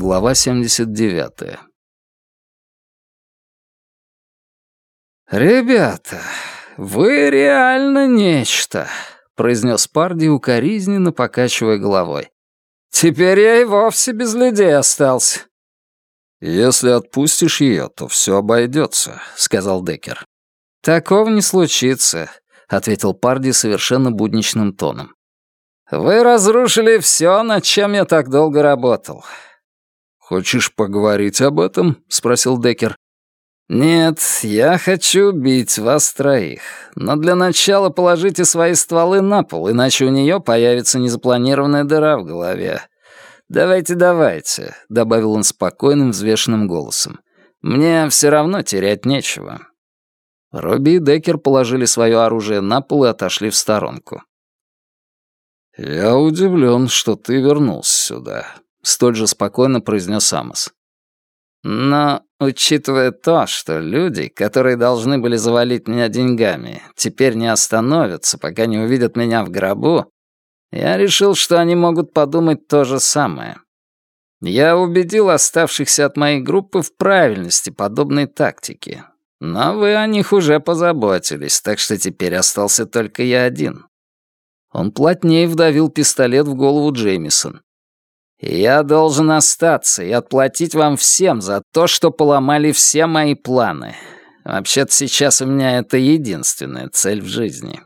Глава 79. «Ребята, вы реально нечто», — произнес Парди укоризненно, покачивая головой. «Теперь я и вовсе без людей остался». «Если отпустишь ее, то все обойдется», — сказал Деккер. «Такого не случится», — ответил Парди совершенно будничным тоном. «Вы разрушили все, над чем я так долго работал». «Хочешь поговорить об этом?» — спросил Деккер. «Нет, я хочу убить вас троих. Но для начала положите свои стволы на пол, иначе у нее появится незапланированная дыра в голове. Давайте, давайте», — добавил он спокойным, взвешенным голосом. «Мне все равно терять нечего». Робби и Деккер положили свое оружие на пол и отошли в сторонку. «Я удивлен, что ты вернулся сюда», — столь же спокойно произнес Амос. «Но, учитывая то, что люди, которые должны были завалить меня деньгами, теперь не остановятся, пока не увидят меня в гробу, я решил, что они могут подумать то же самое. Я убедил оставшихся от моей группы в правильности подобной тактики. Но вы о них уже позаботились, так что теперь остался только я один. Он плотнее вдавил пистолет в голову Джеймисон. «Я должен остаться и отплатить вам всем за то, что поломали все мои планы. Вообще-то сейчас у меня это единственная цель в жизни».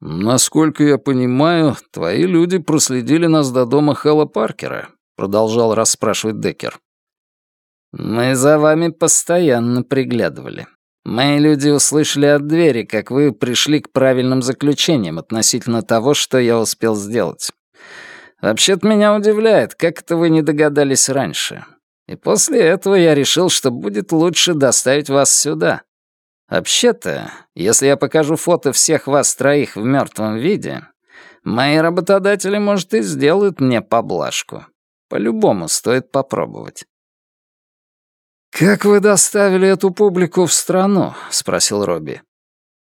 «Насколько я понимаю, твои люди проследили нас до дома Хэлла Паркера», — продолжал расспрашивать Деккер. «Мы за вами постоянно приглядывали. Мои люди услышали от двери, как вы пришли к правильным заключениям относительно того, что я успел сделать. Вообще-то меня удивляет, как это вы не догадались раньше. И после этого я решил, что будет лучше доставить вас сюда. Вообще-то, если я покажу фото всех вас троих в мертвом виде, мои работодатели, может, и сделают мне поблажку. По-любому стоит попробовать. «Как вы доставили эту публику в страну?» — спросил Робби.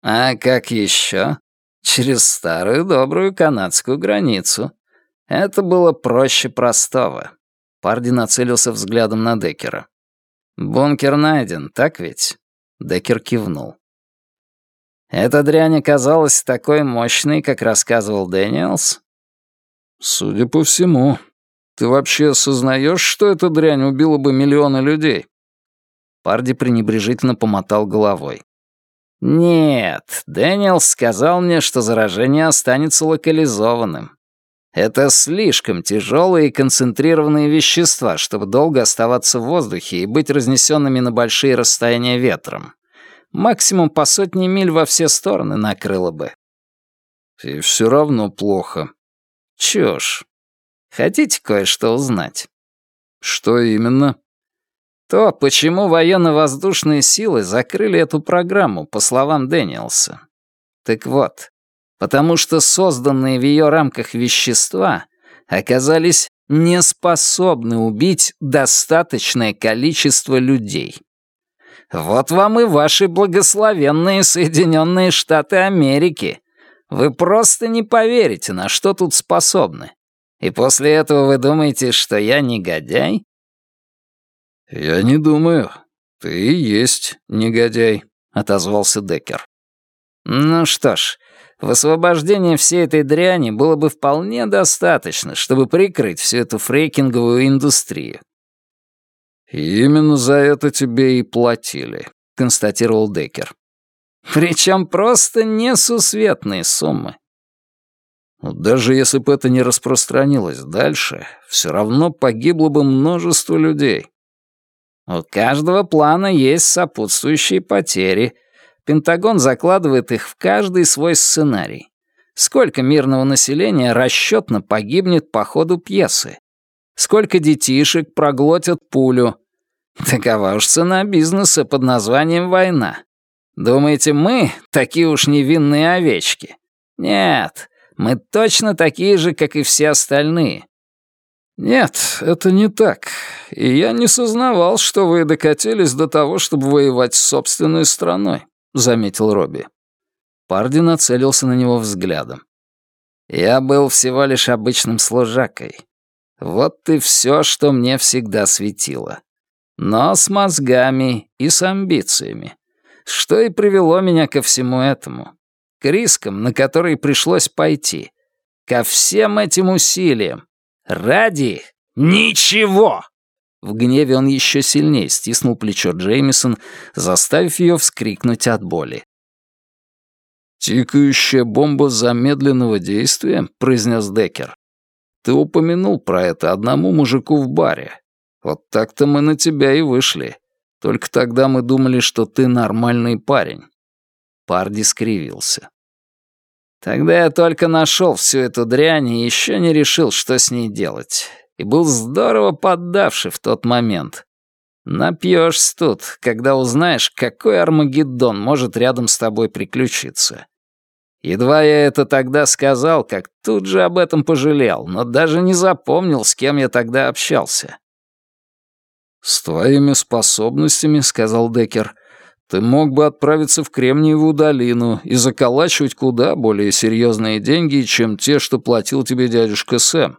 «А как еще? Через старую добрую канадскую границу. Это было проще простого». Парди нацелился взглядом на Деккера. «Бункер найден, так ведь?» Деккер кивнул. «Эта дрянь оказалась такой мощной, как рассказывал Дэниелс?» «Судя по всему. Ты вообще осознаешь, что эта дрянь убила бы миллионы людей?» Парди пренебрежительно помотал головой. «Нет, Дэниел сказал мне, что заражение останется локализованным. Это слишком тяжелые и концентрированные вещества, чтобы долго оставаться в воздухе и быть разнесенными на большие расстояния ветром. Максимум по сотни миль во все стороны накрыло бы». «И все равно плохо». «Чушь. Хотите кое-что узнать?» «Что именно?» То, почему военно-воздушные силы закрыли эту программу, по словам Дэниелса. Так вот, потому что созданные в ее рамках вещества оказались неспособны убить достаточное количество людей. Вот вам и ваши благословенные Соединенные Штаты Америки. Вы просто не поверите, на что тут способны. И после этого вы думаете, что я негодяй? «Я не думаю. Ты и есть негодяй», — отозвался Деккер. «Ну что ж, в всей этой дряни было бы вполне достаточно, чтобы прикрыть всю эту фрейкинговую индустрию». «Именно за это тебе и платили», — констатировал Деккер. «Причем просто несусветные суммы». «Даже если бы это не распространилось дальше, все равно погибло бы множество людей. У каждого плана есть сопутствующие потери. Пентагон закладывает их в каждый свой сценарий. Сколько мирного населения расчетно погибнет по ходу пьесы? Сколько детишек проглотят пулю? Такова уж цена бизнеса под названием «война». Думаете, мы такие уж невинные овечки? Нет, мы точно такие же, как и все остальные. «Нет, это не так. И я не сознавал, что вы докатились до того, чтобы воевать с собственной страной», — заметил Робби. Парди нацелился на него взглядом. «Я был всего лишь обычным служакой. Вот и все, что мне всегда светило. Но с мозгами и с амбициями. Что и привело меня ко всему этому. К рискам, на которые пришлось пойти. Ко всем этим усилиям. Ради ничего. В гневе он еще сильнее стиснул плечо Джеймисон, заставив ее вскрикнуть от боли. «Тикающая бомба замедленного действия?» — произнес Деккер. «Ты упомянул про это одному мужику в баре. Вот так-то мы на тебя и вышли. Только тогда мы думали, что ты нормальный парень». Парди скривился. Тогда я только нашел всю эту дрянь и еще не решил, что с ней делать и был здорово поддавший в тот момент. Напьешься тут, когда узнаешь, какой Армагеддон может рядом с тобой приключиться. Едва я это тогда сказал, как тут же об этом пожалел, но даже не запомнил, с кем я тогда общался. «С твоими способностями, — сказал Деккер, — ты мог бы отправиться в Кремниевую долину и заколачивать куда более серьезные деньги, чем те, что платил тебе дядюшка Сэм.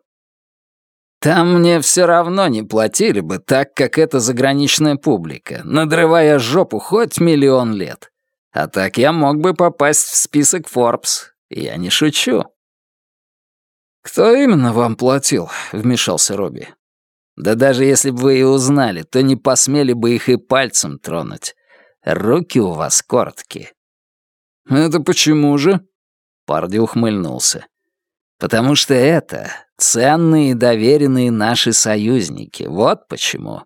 Там мне все равно не платили бы так, как эта заграничная публика, надрывая жопу хоть миллион лет. А так я мог бы попасть в список Forbes. Я не шучу. «Кто именно вам платил?» — вмешался Робби. «Да даже если бы вы и узнали, то не посмели бы их и пальцем тронуть. Руки у вас короткие». «Это почему же?» Парди ухмыльнулся. «Потому что это ценные и доверенные наши союзники. Вот почему.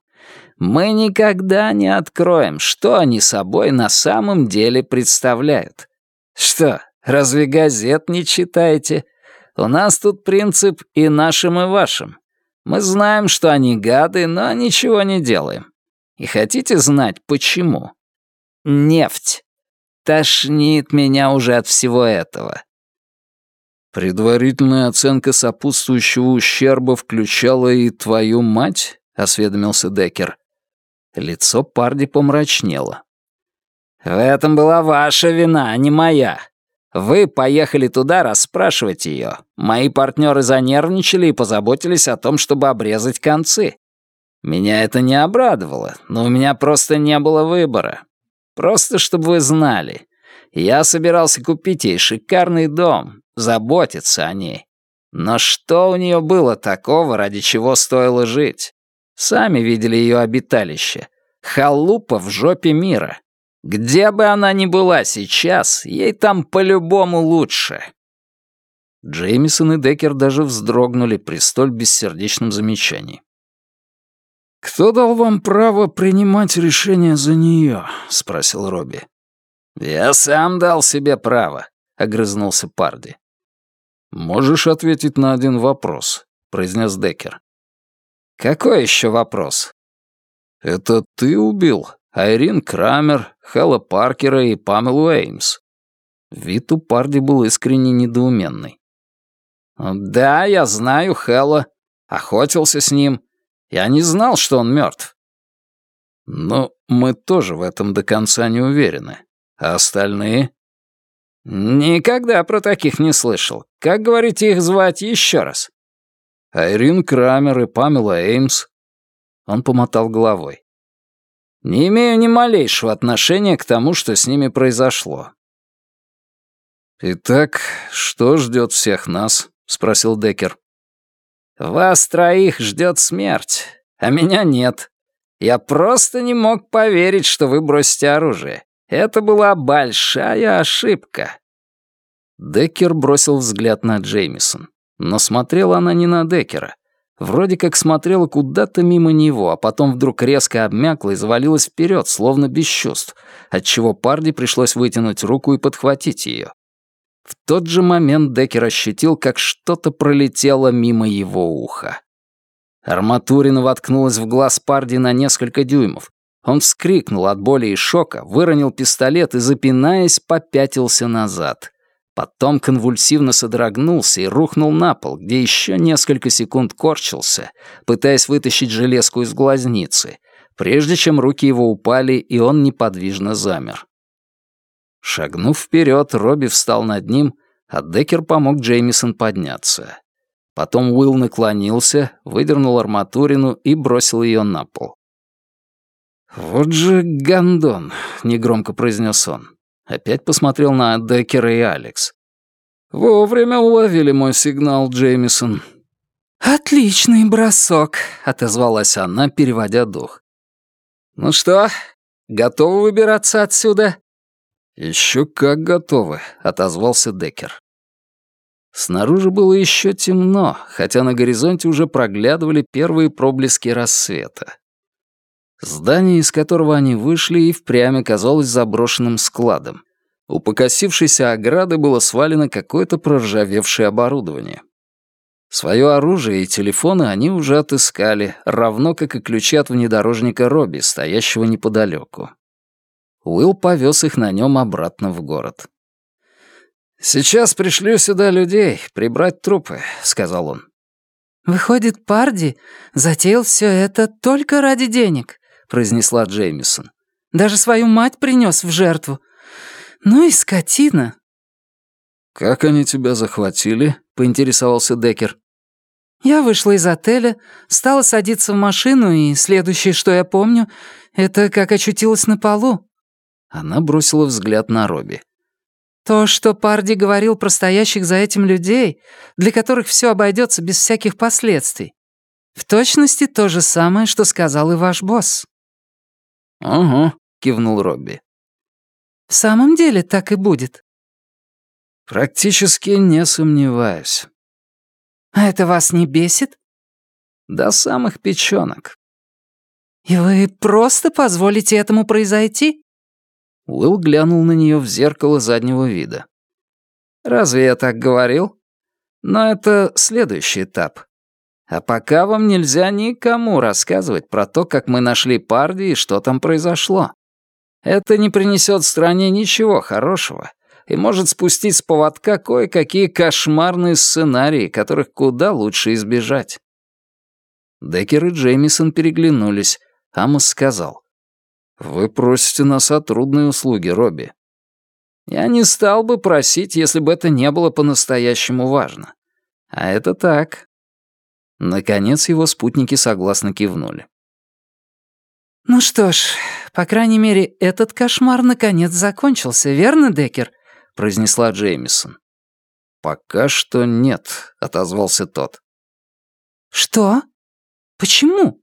Мы никогда не откроем, что они собой на самом деле представляют. Что, разве газет не читаете? У нас тут принцип и нашим, и вашим. Мы знаем, что они гады, но ничего не делаем. И хотите знать, почему? Нефть. Тошнит меня уже от всего этого. «Предварительная оценка сопутствующего ущерба включала и твою мать?» — осведомился Деккер. Лицо Парди помрачнело. «В этом была ваша вина, а не моя. Вы поехали туда расспрашивать ее. Мои партнеры занервничали и позаботились о том, чтобы обрезать концы. Меня это не обрадовало, но у меня просто не было выбора. Просто чтобы вы знали. Я собирался купить ей шикарный дом, заботиться о ней. Но что у нее было такого, ради чего стоило жить? Сами видели ее обиталище. Халупа в жопе мира. Где бы она ни была сейчас, ей там по-любому лучше. Джеймисон и Деккер даже вздрогнули при столь бессердечном замечании. «Кто дал вам право принимать решение за нее?» — спросил Робби. «Я сам дал себе право», — огрызнулся Парди. «Можешь ответить на один вопрос», — произнес Деккер. «Какой еще вопрос?» «Это ты убил Айрин Крамер, Хэлла Паркера и Памелу Эймс?» Вид у Парди был искренне недоуменный. «Да, я знаю Хэлла. Охотился с ним. Я не знал, что он мертв. Но мы тоже в этом до конца не уверены. А остальные? «Никогда про таких не слышал. Как, говорите, их звать еще раз?» «Айрин Крамер и Памела Эймс». Он помотал головой. «Не имею ни малейшего отношения к тому, что с ними произошло». «Итак, что ждет всех нас?» — спросил Деккер. «Вас троих ждет смерть, а меня нет. Я просто не мог поверить, что вы бросите оружие. Это была большая ошибка». Деккер бросил взгляд на Джеймисон. Но смотрела она не на Деккера. Вроде как смотрела куда-то мимо него, а потом вдруг резко обмякла и завалилась вперед, словно без чувств, отчего Парди пришлось вытянуть руку и подхватить ее. В тот же момент Деккер ощутил, как что-то пролетело мимо его уха. Арматурина воткнулась в глаз Парди на несколько дюймов, он вскрикнул от боли и шока, выронил пистолет и, запинаясь, попятился назад. Потом конвульсивно содрогнулся и рухнул на пол, где еще несколько секунд корчился, пытаясь вытащить железку из глазницы, прежде чем руки его упали, и он неподвижно замер. Шагнув вперед, Робби встал над ним, а Деккер помог Джеймисон подняться. Потом Уилл наклонился, выдернул арматурину и бросил ее на пол. «Вот же гандон», — негромко произнес он. Опять посмотрел на Деккера и Алекс. «Вовремя уловили мой сигнал, Джеймисон». «Отличный бросок», — отозвалась она, переводя дух. «Ну что, готовы выбираться отсюда?» «Еще как готовы», — отозвался Деккер. Снаружи было еще темно, хотя на горизонте уже проглядывали первые проблески рассвета. Здание, из которого они вышли, и впрямь оказалось заброшенным складом. У покосившейся ограды было свалено какое-то проржавевшее оборудование. Свое оружие и телефоны они уже отыскали, равно как и ключи от внедорожника Робби, стоящего неподалеку. Уилл повез их на нем обратно в город. «Сейчас пришлю сюда людей, прибрать трупы», — сказал он. «Выходит, Парди затеял все это только ради денег», — произнесла Джеймисон. «Даже свою мать принес в жертву. Ну и скотина». «Как они тебя захватили?» — поинтересовался Деккер. «Я вышла из отеля, стала садиться в машину, и следующее, что я помню, это как очутилась на полу». Она бросила взгляд на Робби. То, что Парди говорил про стоящих за этим людей, для которых все обойдется без всяких последствий. В точности то же самое, что сказал и ваш босс. «Угу», — кивнул Робби. «В самом деле так и будет?» «Практически не сомневаюсь». «А это вас не бесит?» «До самых печенок». «И вы просто позволите этому произойти?» Уилл глянул на нее в зеркало заднего вида. «Разве я так говорил? Но это следующий этап. А пока вам нельзя никому рассказывать про то, как мы нашли Парди и что там произошло. Это не принесет стране ничего хорошего и может спустить с поводка кое-какие кошмарные сценарии, которых куда лучше избежать». Деккер и Джеймисон переглянулись. Амос сказал. «Вы просите нас о трудной услуге, Робби». «Я не стал бы просить, если бы это не было по-настоящему важно. А это так. Наконец его спутники согласно кивнули. «Ну что ж, по крайней мере, этот кошмар наконец закончился, верно, Деккер?» — произнесла Джеймисон. «Пока что нет», — отозвался тот. «Что? Почему?»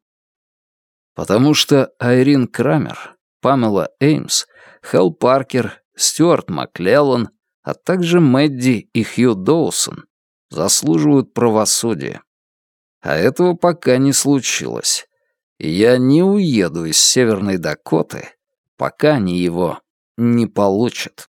«Потому что Айрин Крамер, Памела Эймс, Хелл Паркер, Стюарт Маклеллан, а также Мэдди и Хью Доусон заслуживают правосудия. А этого пока не случилось. И я не уеду из Северной Дакоты, пока они его не получат.